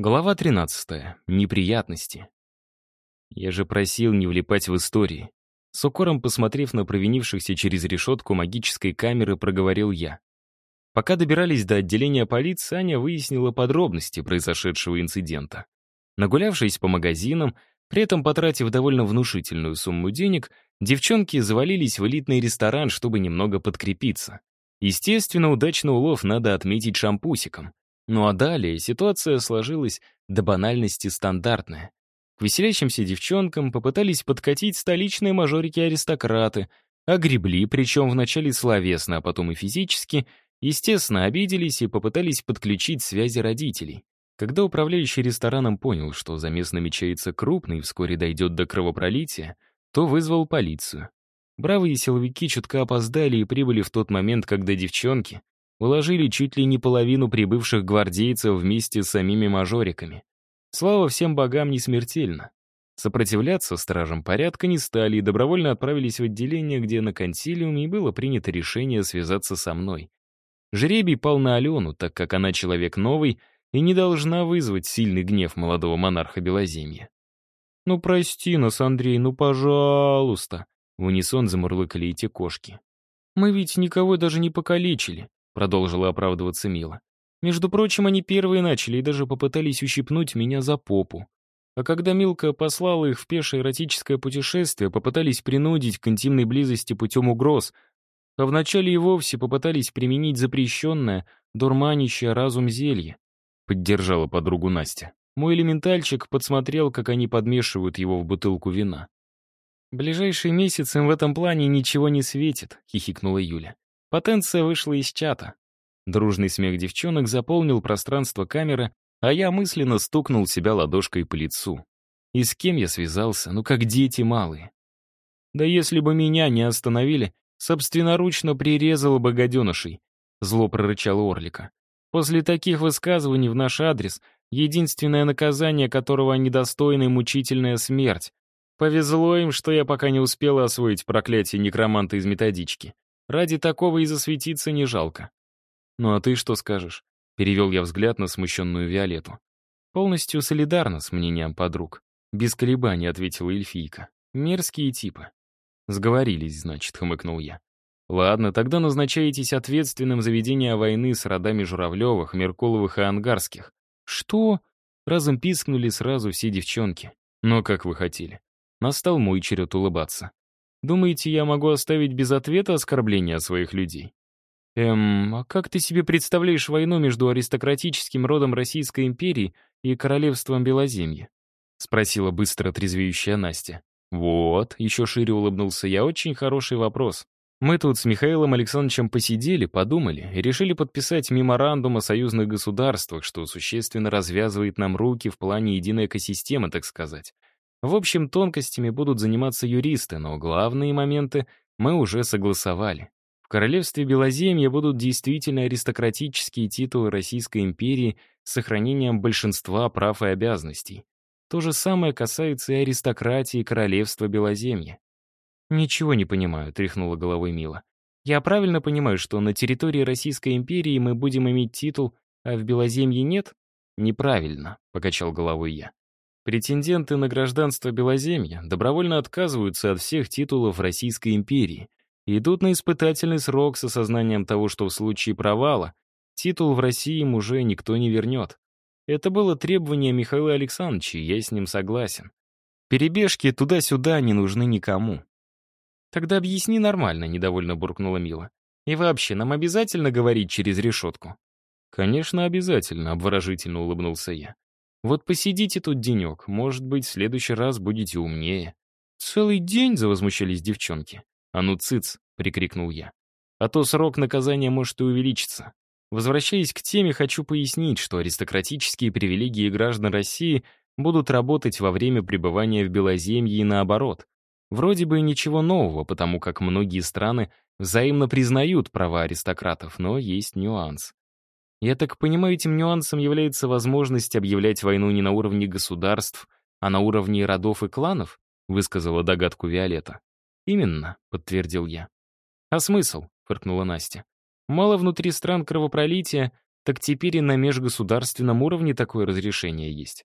Глава 13. Неприятности. Я же просил не влипать в истории. С укором посмотрев на провинившихся через решетку магической камеры, проговорил я. Пока добирались до отделения полиции, Аня выяснила подробности произошедшего инцидента. Нагулявшись по магазинам, при этом потратив довольно внушительную сумму денег, девчонки завалились в элитный ресторан, чтобы немного подкрепиться. Естественно, удачный улов надо отметить шампусиком. Ну а далее ситуация сложилась до банальности стандартная. К веселящимся девчонкам попытались подкатить столичные мажорики-аристократы, огребли, причем вначале словесно, а потом и физически, естественно, обиделись и попытались подключить связи родителей. Когда управляющий рестораном понял, что замес намечается крупный и вскоре дойдет до кровопролития, то вызвал полицию. Бравые силовики чутка опоздали и прибыли в тот момент, когда девчонки, уложили чуть ли не половину прибывших гвардейцев вместе с самими мажориками. Слава всем богам не смертельно. Сопротивляться стражам порядка не стали и добровольно отправились в отделение, где на консилиуме было принято решение связаться со мной. Жребий пал на Алену, так как она человек новый и не должна вызвать сильный гнев молодого монарха Белоземья. «Ну прости нас, Андрей, ну пожалуйста!» В унисон замурлыкали эти кошки. «Мы ведь никого даже не покалечили продолжила оправдываться Мила. Между прочим, они первые начали и даже попытались ущипнуть меня за попу. А когда Милка послала их в пешее эротическое путешествие, попытались принудить к интимной близости путем угроз, а вначале и вовсе попытались применить запрещенное, дурманящее разум зелье. Поддержала подругу Настя. Мой элементальчик подсмотрел, как они подмешивают его в бутылку вина. «Ближайший месяц им в этом плане ничего не светит», — хихикнула Юля. Потенция вышла из чата. Дружный смех девчонок заполнил пространство камеры, а я мысленно стукнул себя ладошкой по лицу. И с кем я связался? Ну как дети малые. Да если бы меня не остановили, собственноручно прирезала бы гаденышей, зло прорычал Орлика. После таких высказываний в наш адрес единственное наказание, которого они достойны, мучительная смерть. Повезло им, что я пока не успела освоить проклятие некроманта из методички. Ради такого и засветиться не жалко. «Ну а ты что скажешь?» — перевел я взгляд на смущенную Виолетту. «Полностью солидарна с мнением подруг». Без колебаний ответила эльфийка. «Мерзкие типы». «Сговорились, значит», — хмыкнул я. «Ладно, тогда назначаетесь ответственным за ведение войны с родами Журавлевых, Меркуловых и Ангарских». «Что?» — разом пискнули сразу все девчонки. «Но как вы хотели». Настал мой черед улыбаться. Думаете, я могу оставить без ответа оскорбления своих людей? Эм, а как ты себе представляешь войну между аристократическим родом Российской империи и королевством Белоземья? Спросила быстро трезвеющая Настя. Вот, еще шире улыбнулся я, очень хороший вопрос. Мы тут с Михаилом Александровичем посидели, подумали и решили подписать меморандум о союзных государствах, что существенно развязывает нам руки в плане единой экосистемы, так сказать. В общем, тонкостями будут заниматься юристы, но главные моменты мы уже согласовали. В королевстве Белоземья будут действительно аристократические титулы Российской империи с сохранением большинства прав и обязанностей. То же самое касается и аристократии королевства Белоземья. «Ничего не понимаю», — тряхнула головой Мила. «Я правильно понимаю, что на территории Российской империи мы будем иметь титул, а в Белоземье нет?» «Неправильно», — покачал головой я. Претенденты на гражданство Белоземья добровольно отказываются от всех титулов Российской империи и идут на испытательный срок с осознанием того, что в случае провала титул в России им уже никто не вернет. Это было требование Михаила Александровича, и я с ним согласен. Перебежки туда-сюда не нужны никому. «Тогда объясни нормально», — недовольно буркнула Мила. «И вообще, нам обязательно говорить через решетку?» «Конечно, обязательно», — обворожительно улыбнулся я. Вот посидите тут денек, может быть, в следующий раз будете умнее». «Целый день?» — завозмущались девчонки. «А ну, цыц!» — прикрикнул я. «А то срок наказания может и увеличиться. Возвращаясь к теме, хочу пояснить, что аристократические привилегии граждан России будут работать во время пребывания в Белоземье и наоборот. Вроде бы ничего нового, потому как многие страны взаимно признают права аристократов, но есть нюанс. Я так понимаю, этим нюансом является возможность объявлять войну не на уровне государств, а на уровне родов и кланов, высказала догадку Виолетта. Именно, подтвердил я. А смысл? фыркнула Настя. Мало внутри стран кровопролития, так теперь и на межгосударственном уровне такое разрешение есть.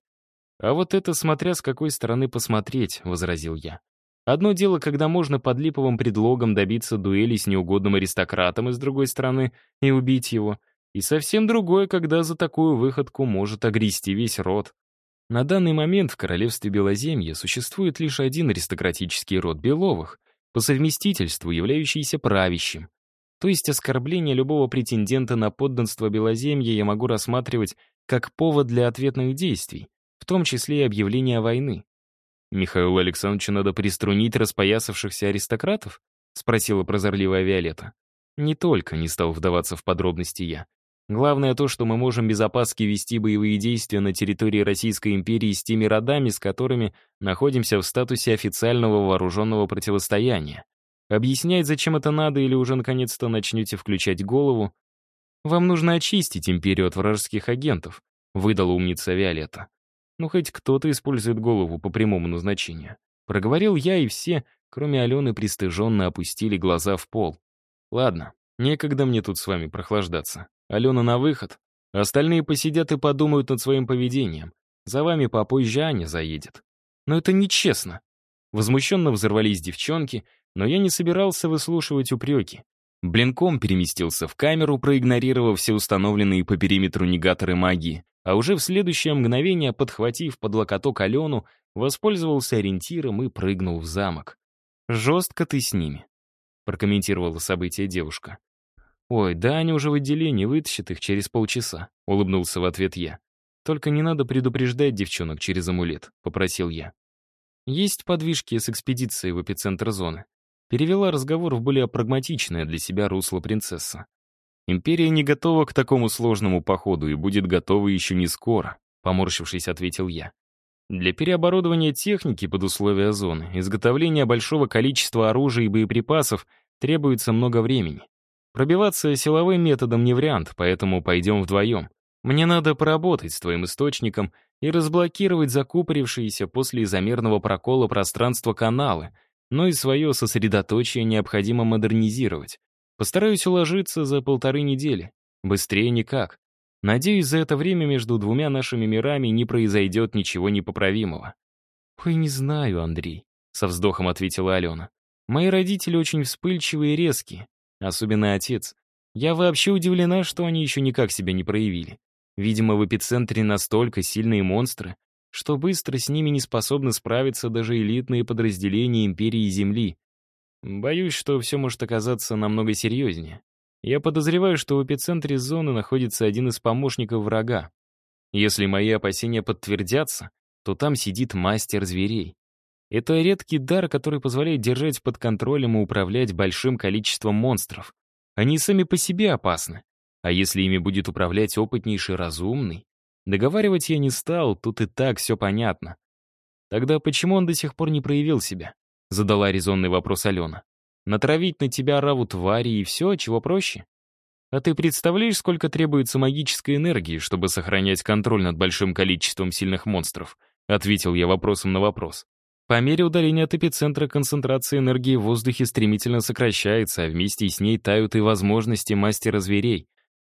«А вот это смотря с какой стороны посмотреть», — возразил я. «Одно дело, когда можно под липовым предлогом добиться дуэли с неугодным аристократом из другой стороны и убить его, и совсем другое, когда за такую выходку может огрести весь род. На данный момент в королевстве Белоземья существует лишь один аристократический род Беловых, по совместительству являющийся правящим. То есть оскорбление любого претендента на подданство Белоземья я могу рассматривать как повод для ответных действий, в том числе и объявления войны. «Михаилу Александровичу надо приструнить распоясавшихся аристократов?» — спросила прозорливая Виолетта. «Не только», — не стал вдаваться в подробности я. «Главное то, что мы можем без опаски вести боевые действия на территории Российской империи с теми родами, с которыми находимся в статусе официального вооруженного противостояния. Объяснять, зачем это надо, или уже наконец-то начнете включать голову? Вам нужно очистить империю от вражеских агентов», — выдала умница Виолетта. Ну, хоть кто-то использует голову по прямому назначению. Проговорил я, и все, кроме Алены, пристыженно опустили глаза в пол. Ладно, некогда мне тут с вами прохлаждаться. Алена на выход. Остальные посидят и подумают над своим поведением. За вами попозже Аня заедет. Но это нечестно. Возмущенно взорвались девчонки, но я не собирался выслушивать упреки. Блинком переместился в камеру, проигнорировав все установленные по периметру негаторы магии, а уже в следующее мгновение, подхватив под локоток Алену, воспользовался ориентиром и прыгнул в замок. «Жестко ты с ними», — прокомментировала событие девушка. «Ой, да они уже в отделении, вытащат их через полчаса», — улыбнулся в ответ я. «Только не надо предупреждать девчонок через амулет», — попросил я. «Есть подвижки с экспедицией в эпицентр зоны». Перевела разговор в более прагматичное для себя русло принцесса. Империя не готова к такому сложному походу и будет готова еще не скоро, поморщившись, ответил я. Для переоборудования техники под условия зоны, изготовления большого количества оружия и боеприпасов требуется много времени. Пробиваться силовым методом не вариант, поэтому пойдем вдвоем. Мне надо поработать с твоим источником и разблокировать закупорившиеся после изомерного прокола пространства каналы, но и свое сосредоточие необходимо модернизировать. Постараюсь уложиться за полторы недели. Быстрее никак. Надеюсь, за это время между двумя нашими мирами не произойдет ничего непоправимого. «Ой, не знаю, Андрей», — со вздохом ответила Алена. «Мои родители очень вспыльчивые и резкие, особенно отец. Я вообще удивлена, что они еще никак себя не проявили. Видимо, в эпицентре настолько сильные монстры, что быстро с ними не способны справиться даже элитные подразделения Империи Земли. Боюсь, что все может оказаться намного серьезнее. Я подозреваю, что в эпицентре зоны находится один из помощников врага. Если мои опасения подтвердятся, то там сидит мастер зверей. Это редкий дар, который позволяет держать под контролем и управлять большим количеством монстров. Они сами по себе опасны. А если ими будет управлять опытнейший разумный? Договаривать я не стал, тут и так все понятно. Тогда почему он до сих пор не проявил себя? Задала резонный вопрос Алена. Натравить на тебя раву твари и все, чего проще? А ты представляешь, сколько требуется магической энергии, чтобы сохранять контроль над большим количеством сильных монстров? Ответил я вопросом на вопрос. По мере удаления от эпицентра концентрация энергии в воздухе стремительно сокращается, а вместе с ней тают и возможности мастера зверей.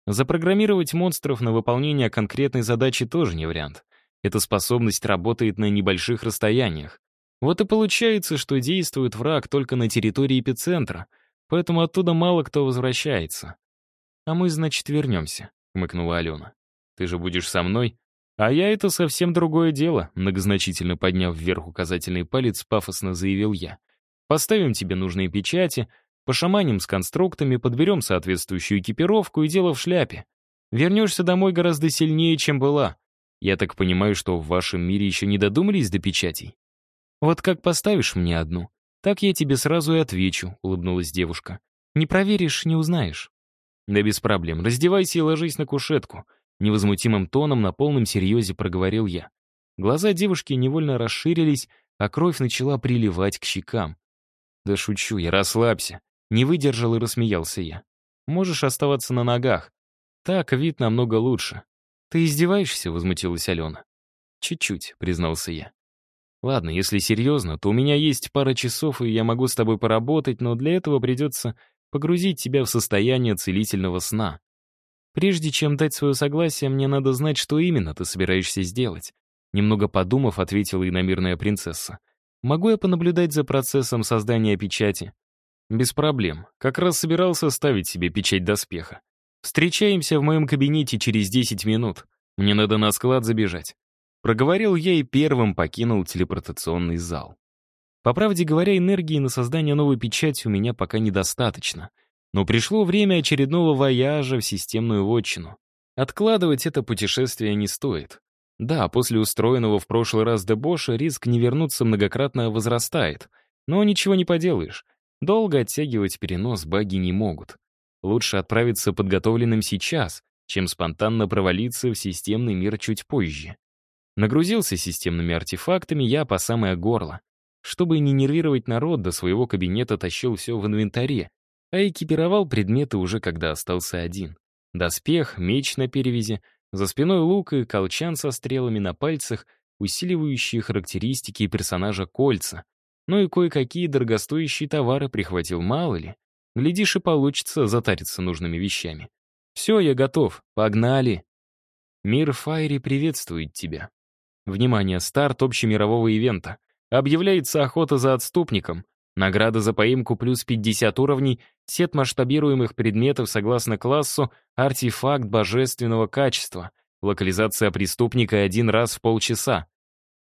Запрограммировать монстров на выполнение конкретной задачи тоже не вариант. Эта способность работает на небольших расстояниях. Вот и получается, что действует враг только на территории эпицентра, поэтому оттуда мало кто возвращается. «А мы, значит, вернемся», — хмыкнула Алена. «Ты же будешь со мной?» «А я — это совсем другое дело», — многозначительно подняв вверх указательный палец, пафосно заявил я. «Поставим тебе нужные печати, пошаманим с конструктами, подберем соответствующую экипировку и дело в шляпе. Вернешься домой гораздо сильнее, чем была. Я так понимаю, что в вашем мире еще не додумались до печатей?» «Вот как поставишь мне одну, так я тебе сразу и отвечу», — улыбнулась девушка. «Не проверишь, не узнаешь». «Да без проблем. Раздевайся и ложись на кушетку», — невозмутимым тоном на полном серьезе проговорил я. Глаза девушки невольно расширились, а кровь начала приливать к щекам. «Да шучу я, расслабься». Не выдержал и рассмеялся я. «Можешь оставаться на ногах. Так вид намного лучше». «Ты издеваешься?» — возмутилась Алена. «Чуть-чуть», — признался я. Ладно, если серьезно, то у меня есть пара часов, и я могу с тобой поработать, но для этого придется погрузить тебя в состояние целительного сна. Прежде чем дать свое согласие, мне надо знать, что именно ты собираешься сделать. Немного подумав, ответила иномирная принцесса. Могу я понаблюдать за процессом создания печати? Без проблем. Как раз собирался ставить себе печать доспеха. Встречаемся в моем кабинете через 10 минут. Мне надо на склад забежать. Проговорил я и первым покинул телепортационный зал. По правде говоря, энергии на создание новой печати у меня пока недостаточно. Но пришло время очередного вояжа в системную вотчину. Откладывать это путешествие не стоит. Да, после устроенного в прошлый раз дебоша риск не вернуться многократно возрастает. Но ничего не поделаешь. Долго оттягивать перенос баги не могут. Лучше отправиться подготовленным сейчас, чем спонтанно провалиться в системный мир чуть позже. Нагрузился системными артефактами я по самое горло. Чтобы не нервировать народ, до своего кабинета тащил все в инвентаре, а экипировал предметы уже когда остался один. Доспех, меч на перевязи, за спиной лук и колчан со стрелами на пальцах, усиливающие характеристики персонажа кольца, ну и кое-какие дорогостоящие товары прихватил, мало ли. Глядишь, и получится затариться нужными вещами. Все, я готов, погнали. Мир Файри приветствует тебя. Внимание, старт общемирового ивента. Объявляется охота за отступником. Награда за поимку плюс 50 уровней, сет масштабируемых предметов согласно классу, артефакт божественного качества, локализация преступника один раз в полчаса.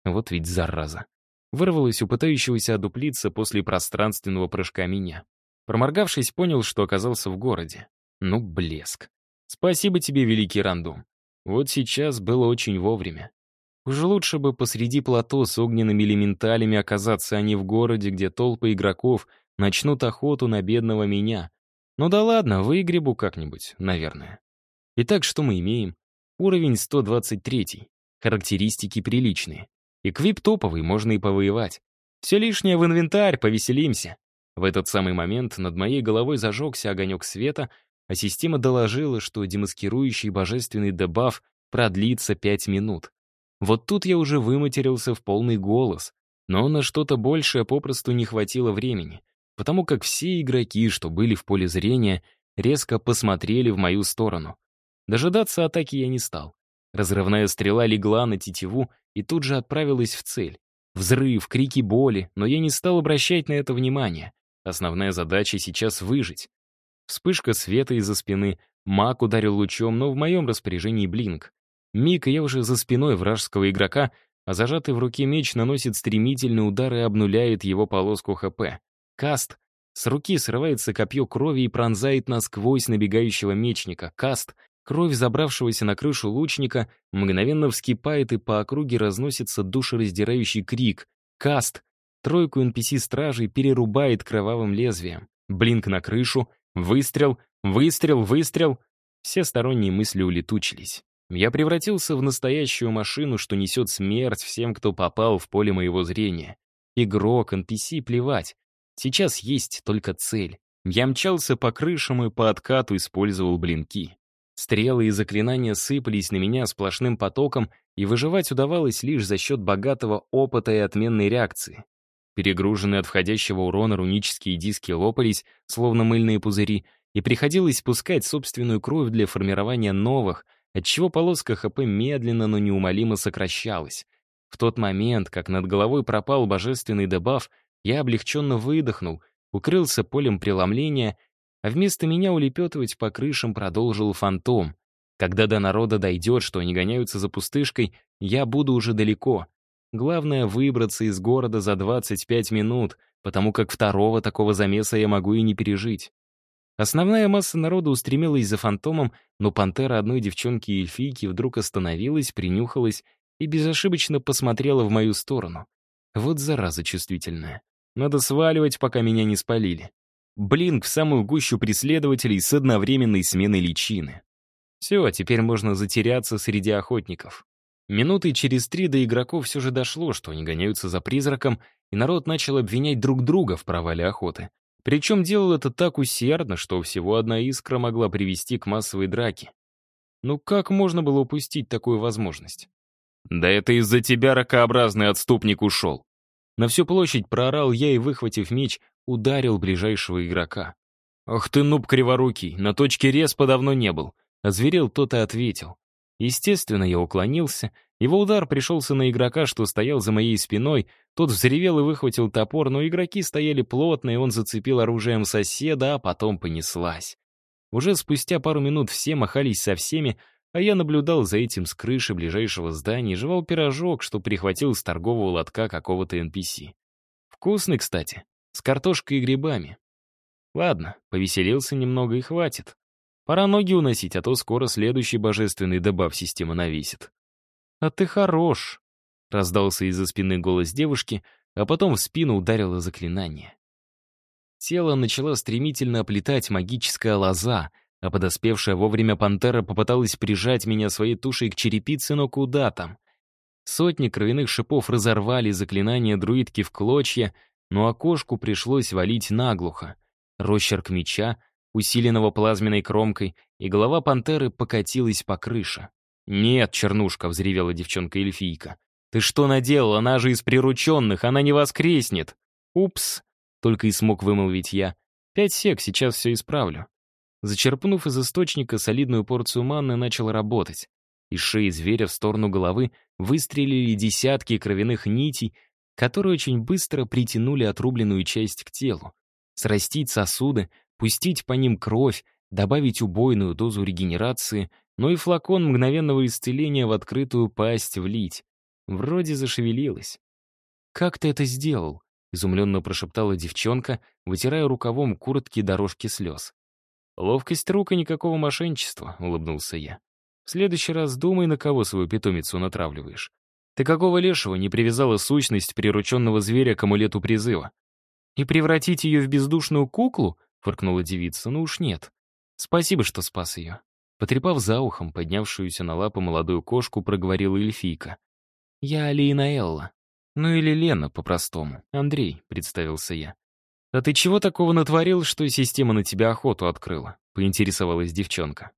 Вот ведь зараза вырвалось у пытающегося одуплиться после пространственного прыжка меня. Проморгавшись, понял, что оказался в городе. Ну, блеск. Спасибо тебе, великий рандом. Вот сейчас было очень вовремя. Уже лучше бы посреди плато с огненными элементалями оказаться, а не в городе, где толпы игроков начнут охоту на бедного меня. Ну да ладно, выгребу как-нибудь, наверное. Итак, что мы имеем? Уровень 123. Характеристики приличные. Эквип топовый, можно и повоевать. Все лишнее в инвентарь, повеселимся. В этот самый момент над моей головой зажегся огонек света, а система доложила, что демаскирующий божественный дебаф продлится пять минут. Вот тут я уже выматерился в полный голос, но на что-то большее попросту не хватило времени, потому как все игроки, что были в поле зрения, резко посмотрели в мою сторону. Дожидаться атаки я не стал. Разрывная стрела легла на тетиву и тут же отправилась в цель. Взрыв, крики боли, но я не стал обращать на это внимание. Основная задача сейчас выжить. Вспышка света из-за спины, маг ударил лучом, но в моем распоряжении блинк. Миг, я уже за спиной вражеского игрока, а зажатый в руке меч наносит стремительный удар и обнуляет его полоску ХП. Каст. С руки срывается копье крови и пронзает насквозь набегающего мечника. Каст. Кровь забравшегося на крышу лучника мгновенно вскипает, и по округе разносится душераздирающий крик. Каст. Тройку NPC-стражей перерубает кровавым лезвием. Блинк на крышу. Выстрел. Выстрел. Выстрел. Все сторонние мысли улетучились. Я превратился в настоящую машину, что несет смерть всем, кто попал в поле моего зрения. Игрок, NPC, плевать. Сейчас есть только цель. Я мчался по крышам и по откату использовал блинки. Стрелы и заклинания сыпались на меня сплошным потоком, и выживать удавалось лишь за счет богатого опыта и отменной реакции. Перегруженные от входящего урона рунические диски лопались, словно мыльные пузыри, и приходилось пускать собственную кровь для формирования новых, отчего полоска ХП медленно, но неумолимо сокращалась. В тот момент, как над головой пропал божественный дебаф, я облегченно выдохнул, укрылся полем преломления а вместо меня улепетывать по крышам продолжил фантом. Когда до народа дойдет, что они гоняются за пустышкой, я буду уже далеко. Главное — выбраться из города за 25 минут, потому как второго такого замеса я могу и не пережить. Основная масса народа устремилась за фантомом, но пантера одной девчонки и эльфийки вдруг остановилась, принюхалась и безошибочно посмотрела в мою сторону. Вот зараза чувствительная. Надо сваливать, пока меня не спалили. Блинк в самую гущу преследователей с одновременной сменой личины. Все, теперь можно затеряться среди охотников. Минуты через три до игроков все же дошло, что они гоняются за призраком, и народ начал обвинять друг друга в провале охоты. Причем делал это так усердно, что всего одна искра могла привести к массовой драке. Ну как можно было упустить такую возможность? «Да это из-за тебя ракообразный отступник ушел!» На всю площадь проорал я и, выхватив меч, ударил ближайшего игрока. «Ах ты, нуб криворукий, на точке респа давно не был. Озверел тот и ответил. Естественно, я уклонился. Его удар пришелся на игрока, что стоял за моей спиной. Тот взревел и выхватил топор, но игроки стояли плотно, и он зацепил оружием соседа, а потом понеслась. Уже спустя пару минут все махались со всеми, а я наблюдал за этим с крыши ближайшего здания и жевал пирожок, что прихватил с торгового лотка какого-то NPC. Вкусный, кстати, с картошкой и грибами. Ладно, повеселился немного и хватит. Пора ноги уносить, а то скоро следующий божественный дебаф система навесит. «А ты хорош!» — раздался из-за спины голос девушки, а потом в спину ударило заклинание. Тело начала стремительно оплетать магическая лоза, а подоспевшая вовремя пантера попыталась прижать меня своей тушей к черепице, но куда там? Сотни кровяных шипов разорвали заклинание друидки в клочья, но окошку пришлось валить наглухо. Росчерк меча, усиленного плазменной кромкой, и голова пантеры покатилась по крыше. «Нет, чернушка!» — взревела девчонка-эльфийка. «Ты что наделал? Она же из прирученных, она не воскреснет!» «Упс!» Только и смог вымолвить я. Пять сек, сейчас все исправлю. Зачерпнув из источника солидную порцию манны, начал работать. Из шеи зверя в сторону головы выстрелили десятки кровяных нитей, которые очень быстро притянули отрубленную часть к телу. Срастить сосуды, пустить по ним кровь, добавить убойную дозу регенерации, но и флакон мгновенного исцеления в открытую пасть влить. Вроде зашевелилась. «Как ты это сделал?» изумленно прошептала девчонка, вытирая рукавом куртки дорожки слез. «Ловкость рук и никакого мошенничества», — улыбнулся я. «В следующий раз думай, на кого свою питомицу натравливаешь. Ты какого лешего не привязала сущность прирученного зверя к амулету призыва? И превратить ее в бездушную куклу?» — фыркнула девица. «Ну уж нет. Спасибо, что спас ее». Потрепав за ухом поднявшуюся на лапы молодую кошку, проговорила эльфийка. «Я Алина Элла. «Ну или Лена, по-простому. Андрей», — представился я. «А ты чего такого натворил, что система на тебя охоту открыла?» — поинтересовалась девчонка.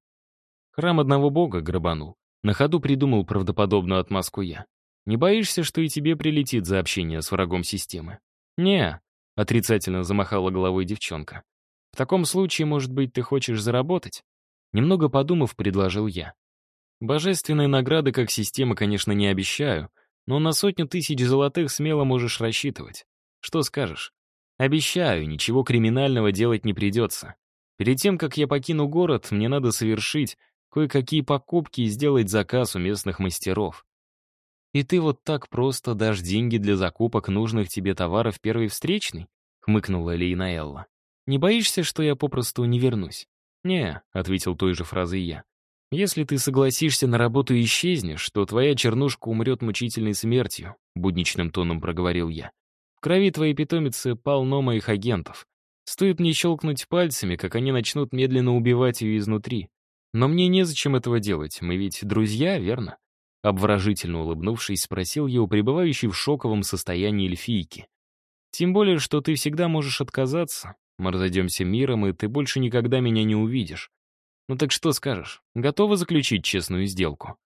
Храм одного бога грабанул. На ходу придумал правдоподобную отмазку я. «Не боишься, что и тебе прилетит за общение с врагом системы?» «Не», — отрицательно замахала головой девчонка. «В таком случае, может быть, ты хочешь заработать?» Немного подумав, предложил я. «Божественные награды как система, конечно, не обещаю, но на сотню тысяч золотых смело можешь рассчитывать. Что скажешь? Обещаю, ничего криминального делать не придется. Перед тем, как я покину город, мне надо совершить кое-какие покупки и сделать заказ у местных мастеров. И ты вот так просто дашь деньги для закупок нужных тебе товаров первой встречной? Хмыкнула Лейнаэлла. Не боишься, что я попросту не вернусь? «Не», — ответил той же фразой я. Если ты согласишься на работу и исчезнешь, то твоя чернушка умрет мучительной смертью», — будничным тоном проговорил я. «В крови твоей питомицы полно моих агентов. Стоит мне щелкнуть пальцами, как они начнут медленно убивать ее изнутри. Но мне незачем этого делать, мы ведь друзья, верно?» Обворожительно улыбнувшись, спросил я у пребывающей в шоковом состоянии эльфийки. «Тем более, что ты всегда можешь отказаться. Мы разойдемся миром, и ты больше никогда меня не увидишь. Ну так что скажешь? Готова заключить честную сделку?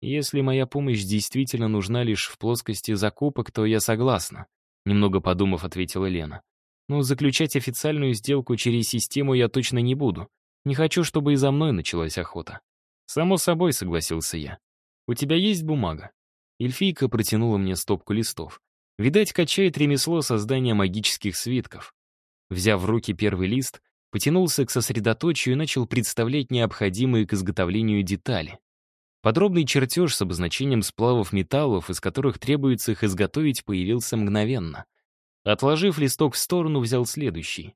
Если моя помощь действительно нужна лишь в плоскости закупок, то я согласна. Немного подумав, ответила Лена. Но заключать официальную сделку через систему я точно не буду. Не хочу, чтобы и за мной началась охота. Само собой, согласился я. У тебя есть бумага? Эльфийка протянула мне стопку листов. Видать, качает ремесло создания магических свитков. Взяв в руки первый лист, потянулся к сосредоточию и начал представлять необходимые к изготовлению детали. Подробный чертеж с обозначением сплавов металлов, из которых требуется их изготовить, появился мгновенно. Отложив листок в сторону, взял следующий.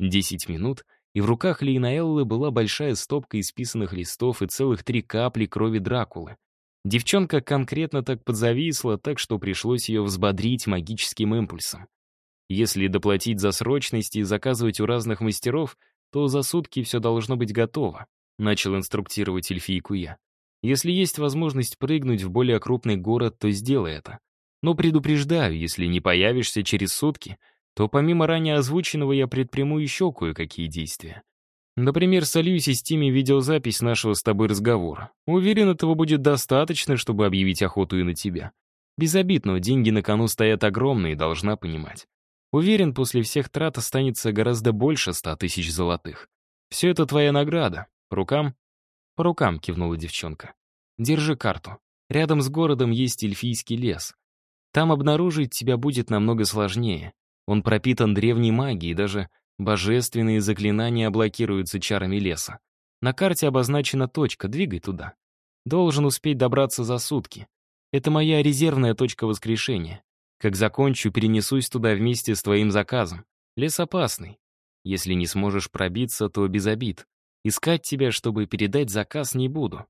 Десять минут, и в руках Лейнаэллы была большая стопка исписанных листов и целых три капли крови Дракулы. Девчонка конкретно так подзависла, так что пришлось ее взбодрить магическим импульсом. Если доплатить за срочность и заказывать у разных мастеров, то за сутки все должно быть готово», — начал инструктировать эльфийку я. «Если есть возможность прыгнуть в более крупный город, то сделай это. Но предупреждаю, если не появишься через сутки, то помимо ранее озвученного я предприму еще кое-какие действия. Например, солью системе видеозапись нашего с тобой разговора. Уверен, этого будет достаточно, чтобы объявить охоту и на тебя. Без обид, но деньги на кону стоят огромные, должна понимать. Уверен, после всех трат останется гораздо больше ста тысяч золотых. Все это твоя награда. По рукам? «По рукам», — кивнула девчонка. «Держи карту. Рядом с городом есть эльфийский лес. Там обнаружить тебя будет намного сложнее. Он пропитан древней магией, даже божественные заклинания блокируются чарами леса. На карте обозначена точка, двигай туда. Должен успеть добраться за сутки. Это моя резервная точка воскрешения. Как закончу, перенесусь туда вместе с твоим заказом. Лес опасный. Если не сможешь пробиться, то без обид. Искать тебя, чтобы передать заказ, не буду.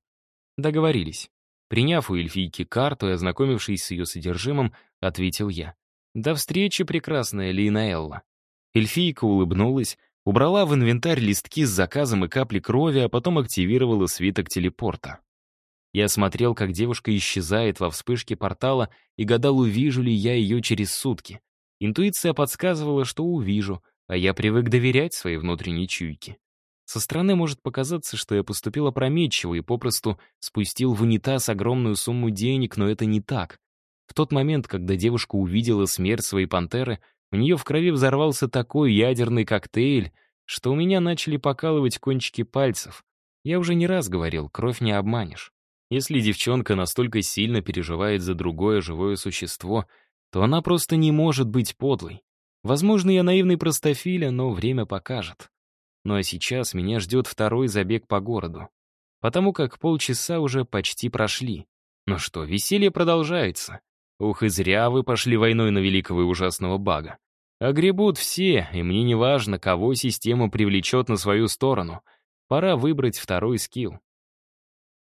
Договорились. Приняв у эльфийки карту и ознакомившись с ее содержимым, ответил я. «До встречи, прекрасная Линаэлла». Эльфийка улыбнулась, убрала в инвентарь листки с заказом и капли крови, а потом активировала свиток телепорта. Я смотрел, как девушка исчезает во вспышке портала и гадал, увижу ли я ее через сутки. Интуиция подсказывала, что увижу, а я привык доверять своей внутренней чуйке. Со стороны может показаться, что я поступил опрометчиво и попросту спустил в унитаз огромную сумму денег, но это не так. В тот момент, когда девушка увидела смерть своей пантеры, у нее в крови взорвался такой ядерный коктейль, что у меня начали покалывать кончики пальцев. Я уже не раз говорил, кровь не обманешь. Если девчонка настолько сильно переживает за другое живое существо, то она просто не может быть подлой. Возможно, я наивный простофиля, но время покажет. Ну а сейчас меня ждет второй забег по городу. Потому как полчаса уже почти прошли. Ну что, веселье продолжается. Ух, и зря вы пошли войной на великого и ужасного бага. Огребут все, и мне не важно, кого система привлечет на свою сторону. Пора выбрать второй скилл.